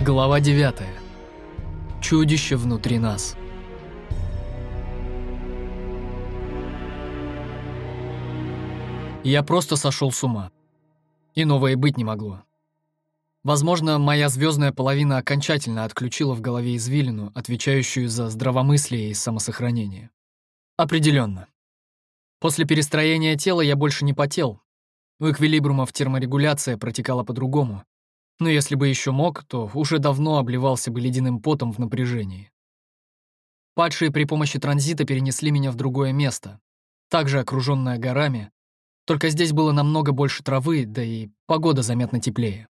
Глава 9. Чудище внутри нас. Я просто сошел с ума. И быть не могло. Возможно, моя звездная половина окончательно отключила в голове извилину, отвечающую за здравомыслие и самосохранение. Определенно. После перестроения тела я больше не потел. У эквилибрумов терморегуляция протекала по-другому, но если бы еще мог, то уже давно обливался бы ледяным потом в напряжении. Падшие при помощи транзита перенесли меня в другое место, также окруженное горами, только здесь было намного больше травы, да и погода заметно теплее.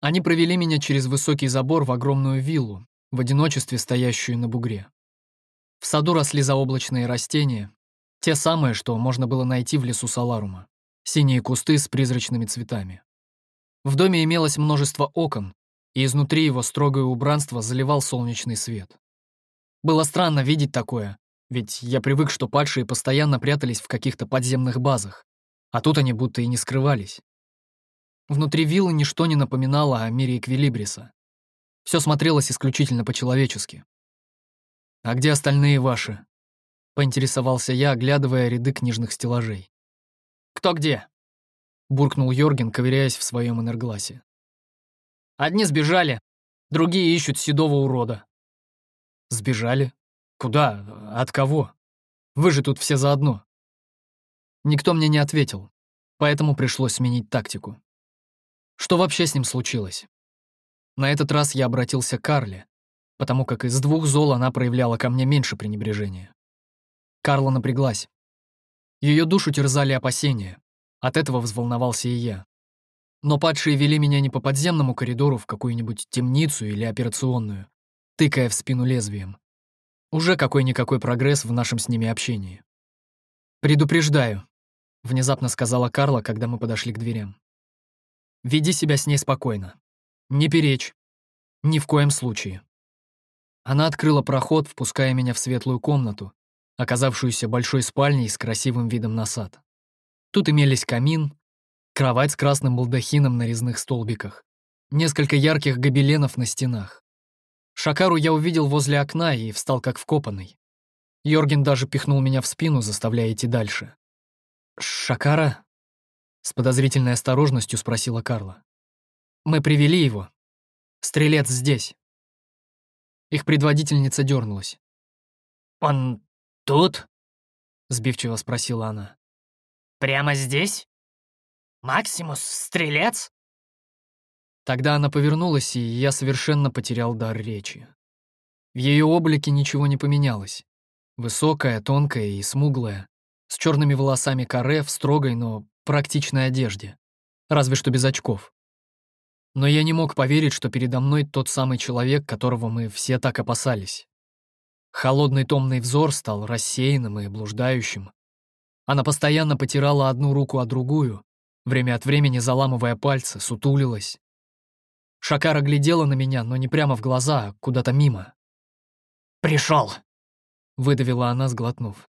Они провели меня через высокий забор в огромную виллу, в одиночестве стоящую на бугре. В саду росли заоблачные растения, те самые, что можно было найти в лесу Саларума, синие кусты с призрачными цветами. В доме имелось множество окон, и изнутри его строгое убранство заливал солнечный свет. Было странно видеть такое, ведь я привык, что падшие постоянно прятались в каких-то подземных базах, а тут они будто и не скрывались. Внутри виллы ничто не напоминало о мире Эквилибриса. Все смотрелось исключительно по-человечески. «А где остальные ваши?» — поинтересовался я, оглядывая ряды книжных стеллажей. «Кто где?» — буркнул Йорген, ковыряясь в своем энергласе. «Одни сбежали, другие ищут седого урода». «Сбежали? Куда? От кого? Вы же тут все заодно». Никто мне не ответил, поэтому пришлось сменить тактику. Что вообще с ним случилось? На этот раз я обратился к Карле, потому как из двух зол она проявляла ко мне меньше пренебрежения. Карла напряглась. Ее душу терзали опасения. От этого взволновался и я. Но падшие вели меня не по подземному коридору в какую-нибудь темницу или операционную, тыкая в спину лезвием. Уже какой-никакой прогресс в нашем с ними общении. «Предупреждаю», — внезапно сказала Карла, когда мы подошли к дверям. «Веди себя с ней спокойно. Не перечь. Ни в коем случае». Она открыла проход, впуская меня в светлую комнату, оказавшуюся большой спальней с красивым видом на сад. Тут имелись камин, кровать с красным балдахином на резных столбиках, несколько ярких гобеленов на стенах. Шакару я увидел возле окна и встал как вкопанный. Йорген даже пихнул меня в спину, заставляя идти дальше. «Шакара?» — с подозрительной осторожностью спросила Карла. «Мы привели его. Стрелец здесь». Их предводительница дернулась. «Он тут?» — сбивчиво спросила она. Прямо здесь? Максимус, стрелец? Тогда она повернулась, и я совершенно потерял дар речи. В ее облике ничего не поменялось. Высокая, тонкая и смуглая, с черными волосами каре в строгой, но практичной одежде, разве что без очков. Но я не мог поверить, что передо мной тот самый человек, которого мы все так опасались. Холодный томный взор стал рассеянным и блуждающим, она постоянно потирала одну руку о другую, время от времени заламывая пальцы, сутулилась. Шакара глядела на меня, но не прямо в глаза, а куда-то мимо. «Пришел!» — выдавила она, сглотнув.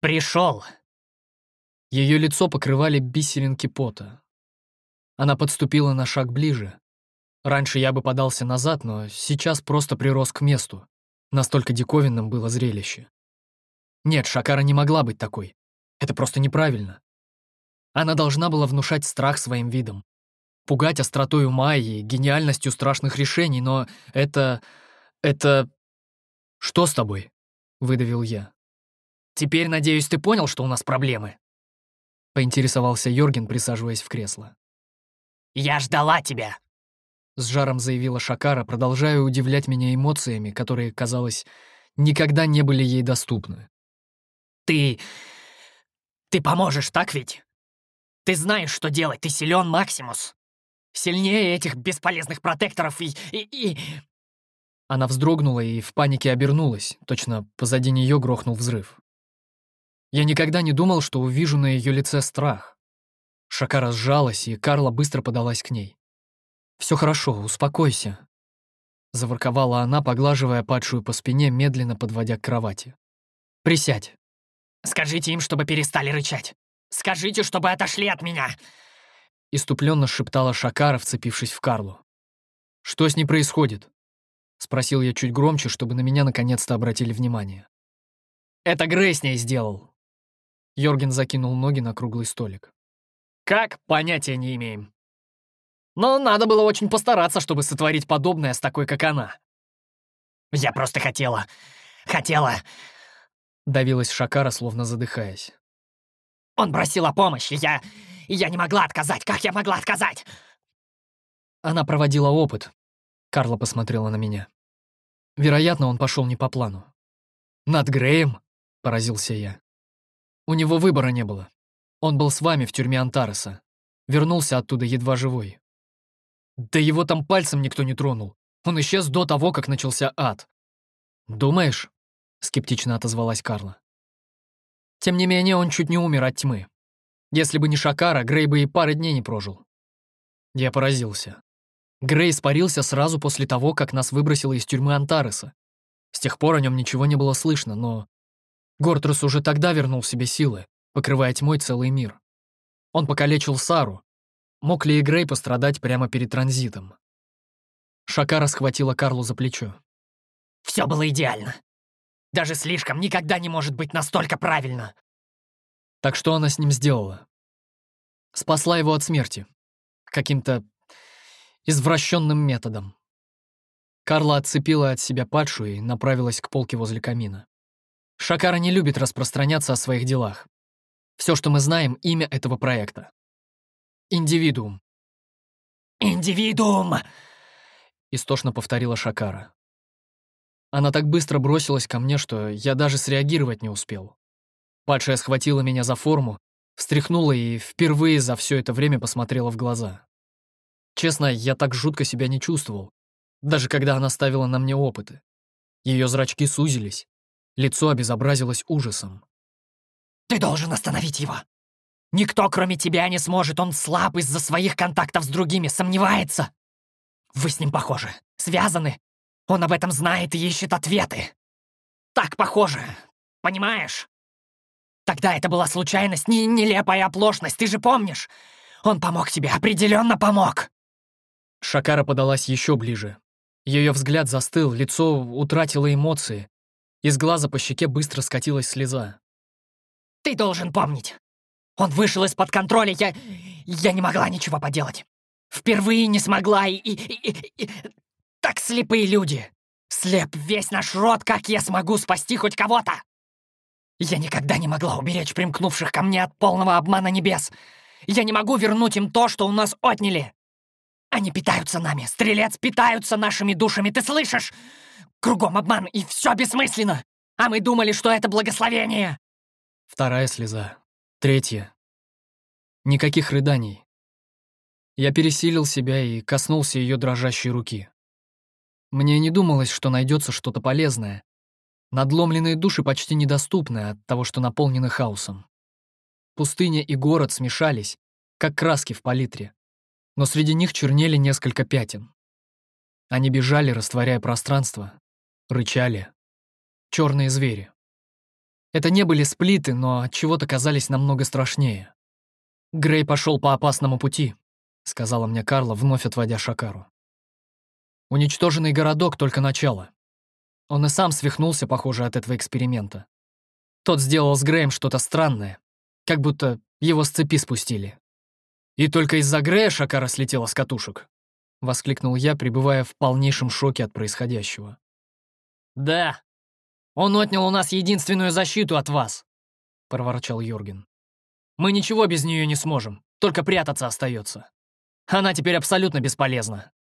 «Пришел!» Ее лицо покрывали бисеринки пота. Она подступила на шаг ближе. Раньше я бы подался назад, но сейчас просто прирос к месту. Настолько диковинным было зрелище. Нет, Шакара не могла быть такой. Это просто неправильно. Она должна была внушать страх своим видом, пугать остротой ума и гениальностью страшных решений, но это... это... «Что с тобой?» — выдавил я. «Теперь, надеюсь, ты понял, что у нас проблемы?» — поинтересовался Йорген, присаживаясь в кресло. «Я ждала тебя!» — с жаром заявила Шакара, продолжая удивлять меня эмоциями, которые, казалось, никогда не были ей доступны. «Ты ты поможешь, так ведь? Ты знаешь, что делать, ты силен, Максимус. Сильнее этих бесполезных протекторов и... и... и... Она вздрогнула и в панике обернулась, точно позади нее грохнул взрыв. Я никогда не думал, что увижу на ее лице страх. Шака сжалась, и Карла быстро подалась к ней. Все хорошо, успокойся», — заворковала она, поглаживая падшую по спине, медленно подводя к кровати. «Присядь». Скажите им, чтобы перестали рычать. Скажите, чтобы отошли от меня!» Иступленно шептала Шакара, вцепившись в Карлу. «Что с ней происходит?» — спросил я чуть громче, чтобы на меня наконец-то обратили внимание. «Это Грей с ней сделал!» Йорген закинул ноги на круглый столик. «Как? Понятия не имеем. Но надо было очень постараться, чтобы сотворить подобное с такой, как она». «Я просто хотела... хотела...» Давилась Шакара, словно задыхаясь. «Он просил о помощи, я... я не могла отказать. Как я могла отказать?» Она проводила опыт. Карла посмотрела на меня. Вероятно, он пошел не по плану. «Над Греем?» — поразился я. «У него выбора не было. Он был с вами в тюрьме Антареса. Вернулся оттуда едва живой. Да его там пальцем никто не тронул. Он исчез до того, как начался ад. «Думаешь?» — скептично отозвалась Карла. Тем не менее, он чуть не умер от тьмы. Если бы не Шакара, Грей бы и пары дней не прожил. Я поразился. Грей испарился сразу после того, как нас выбросило из тюрьмы Антареса. С тех пор о нем ничего не было слышно, но... Гортрус уже тогда вернул себе силы, покрывая тьмой целый мир. Он покалечил Сару. Мог ли и Грей пострадать прямо перед транзитом? Шакара схватила Карлу за плечо. «Все было идеально. Даже слишком никогда не может быть настолько правильно». Так что она с ним сделала? Спасла его от смерти. Каким-то извращенным методом. Карла отцепила от себя падшую и направилась к полке возле камина. Шакара не любит распространяться о своих делах. Все, что мы знаем, имя этого проекта. Индивидуум. «Индивидуум!» — истошно повторила Шакара. Она так быстро бросилась ко мне, что я даже среагировать не успел. Падшая схватила меня за форму, встряхнула и впервые за все это время посмотрела в глаза. Честно, я так жутко себя не чувствовал, даже когда она ставила на мне опыты. Ее зрачки сузились, лицо обезобразилось ужасом. «Ты должен остановить его! Никто, кроме тебя, не сможет, он слаб из-за своих контактов с другими, сомневается! Вы с ним похожи, связаны, он об этом знает и ищет ответы. Так похоже, понимаешь? Тогда это была случайность, не нелепая оплошность, ты же помнишь? Он помог тебе, определенно помог!» Шакара подалась еще ближе. Ее взгляд застыл, лицо утратило эмоции. Из глаза по щеке быстро скатилась слеза. «Ты должен помнить. Он вышел из-под контроля, я... я не могла ничего поделать. Впервые не смогла и... и, и, и так слепые люди. Слеп весь наш род, как я смогу спасти хоть кого-то? Я никогда не могла уберечь примкнувших ко мне от полного обмана небес. Я не могу вернуть им то, что у нас отняли. Они питаются нами. Стрелец питаются нашими душами, ты слышишь? Кругом обман, и все бессмысленно. А мы думали, что это благословение. Вторая слеза. Третья. Никаких рыданий. Я пересилил себя и коснулся ее дрожащей руки. Мне не думалось, что найдется что-то полезное. Надломленные души почти недоступны от того, что наполнены хаосом. Пустыня и город смешались, как краски в палитре но среди них чернели несколько пятен. Они бежали, растворяя пространство, рычали. Черные звери. Это не были сплиты, но от чего-то казались намного страшнее. Грей пошел по опасному пути, сказала мне Карла, вновь отводя Шакару. Уничтоженный городок — только начало. Он и сам свихнулся, похоже, от этого эксперимента. Тот сделал с Греем что-то странное, как будто его с цепи спустили. «И только из-за Грея Шакара слетела с катушек?» — воскликнул я, пребывая в полнейшем шоке от происходящего. «Да, он отнял у нас единственную защиту от вас», — проворчал Йорген. «Мы ничего без нее не сможем, только прятаться остается. Она теперь абсолютно бесполезна».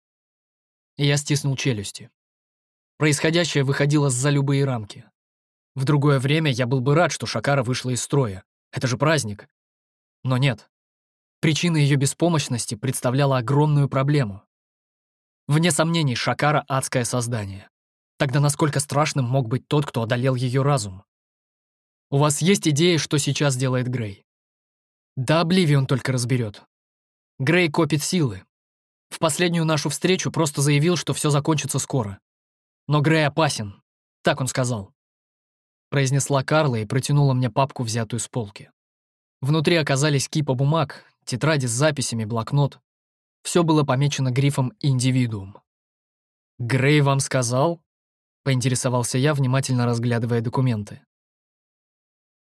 Я стиснул челюсти. Происходящее выходило за любые рамки. В другое время я был бы рад, что Шакара вышла из строя. Это же праздник. Но нет. Причина ее беспомощности представляла огромную проблему. Вне сомнений, Шакара — адское создание. Тогда насколько страшным мог быть тот, кто одолел ее разум? У вас есть идея, что сейчас делает Грей? Да Обливион только разберет. Грей копит силы. В последнюю нашу встречу просто заявил, что все закончится скоро. Но Грей опасен, так он сказал. Произнесла Карла и протянула мне папку, взятую с полки. Внутри оказались кипа бумаг, тетради с записями, блокнот. Все было помечено грифом «Индивидуум». Грей вам сказал? Поинтересовался я, внимательно разглядывая документы.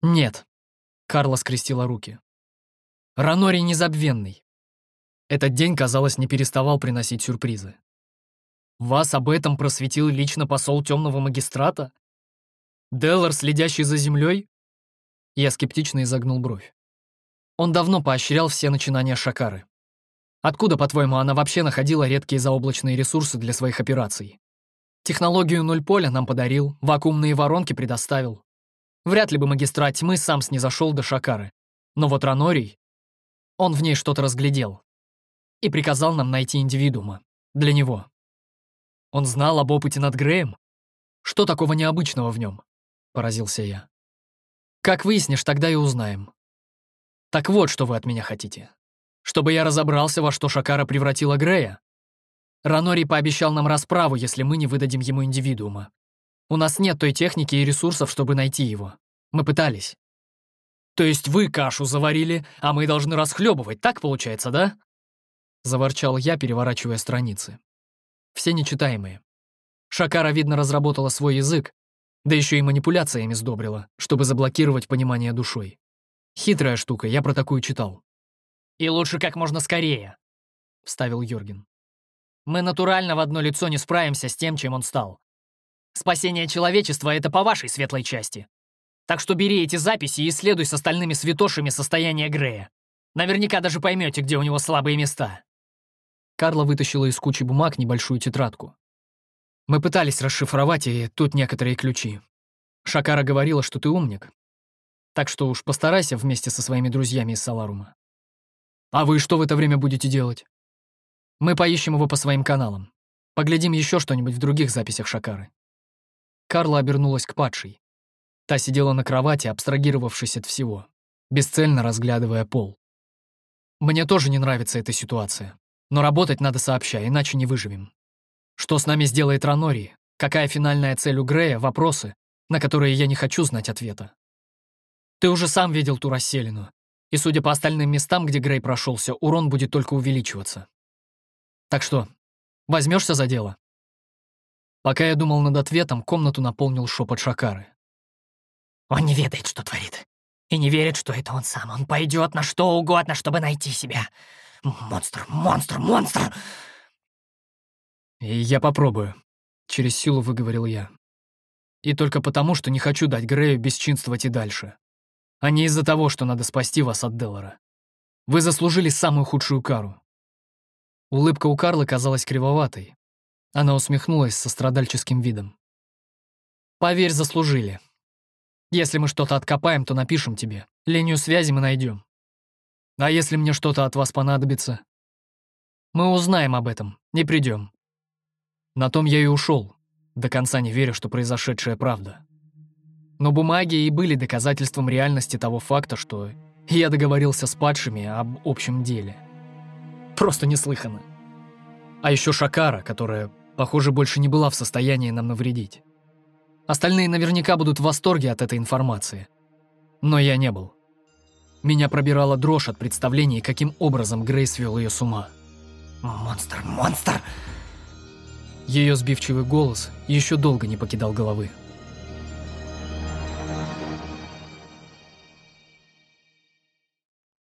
Нет. Карла скрестила руки. Ранори незабвенный. Этот день, казалось, не переставал приносить сюрпризы. Вас об этом просветил лично посол темного магистрата? Деллар, следящий за землей? Я скептично изогнул бровь. Он давно поощрял все начинания Шакары. Откуда, по-твоему, она вообще находила редкие заоблачные ресурсы для своих операций? Технологию нуль поля нам подарил, вакуумные воронки предоставил. Вряд ли бы магистрат тьмы сам снизошел до Шакары. Но вот Ранорий, он в ней что-то разглядел и приказал нам найти индивидуума. Для него. Он знал об опыте над Греем? Что такого необычного в нем? Поразился я. Как выяснишь, тогда и узнаем. Так вот, что вы от меня хотите. Чтобы я разобрался, во что Шакара превратила Грея? Ранори пообещал нам расправу, если мы не выдадим ему индивидуума. У нас нет той техники и ресурсов, чтобы найти его. Мы пытались. То есть вы кашу заварили, а мы должны расхлебывать, так получается, да? Заворчал я, переворачивая страницы. Все нечитаемые. Шакара, видно, разработала свой язык, да еще и манипуляциями сдобрила, чтобы заблокировать понимание душой. Хитрая штука, я про такую читал. «И лучше как можно скорее», — вставил Йорген. «Мы натурально в одно лицо не справимся с тем, чем он стал. Спасение человечества — это по вашей светлой части. Так что бери эти записи и исследуй с остальными святошами состояние Грея. Наверняка даже поймете, где у него слабые места». Карла вытащила из кучи бумаг небольшую тетрадку. Мы пытались расшифровать, и тут некоторые ключи. Шакара говорила, что ты умник. Так что уж постарайся вместе со своими друзьями из Саларума. А вы что в это время будете делать? Мы поищем его по своим каналам. Поглядим еще что-нибудь в других записях Шакары. Карла обернулась к падшей. Та сидела на кровати, абстрагировавшись от всего, бесцельно разглядывая пол. Мне тоже не нравится эта ситуация. Но работать надо сообща, иначе не выживем. Что с нами сделает Ранори? Какая финальная цель у Грея? Вопросы, на которые я не хочу знать ответа. Ты уже сам видел ту расселину. И судя по остальным местам, где Грей прошелся, урон будет только увеличиваться. Так что, возьмешься за дело? Пока я думал над ответом, комнату наполнил шепот Шакары. Он не ведает, что творит. И не верит, что это он сам. Он пойдет на что угодно, чтобы найти себя. Монстр, монстр, монстр!» «Я попробую», — через силу выговорил я. «И только потому, что не хочу дать Грею бесчинствовать и дальше. А не из-за того, что надо спасти вас от Деллара. Вы заслужили самую худшую кару». Улыбка у Карлы казалась кривоватой. Она усмехнулась со страдальческим видом. «Поверь, заслужили. Если мы что-то откопаем, то напишем тебе. Линию связи мы найдем. А если мне что-то от вас понадобится? Мы узнаем об этом, не придем. На том я и ушел, до конца не веря, что произошедшее правда. Но бумаги и были доказательством реальности того факта, что я договорился с падшими об общем деле. Просто неслыханно. А еще Шакара, которая, похоже, больше не была в состоянии нам навредить. Остальные наверняка будут в восторге от этой информации. Но я не был. Меня пробирала дрожь от представления, каким образом Грейс вел ее с ума. «Монстр, монстр!» Ее сбивчивый голос еще долго не покидал головы.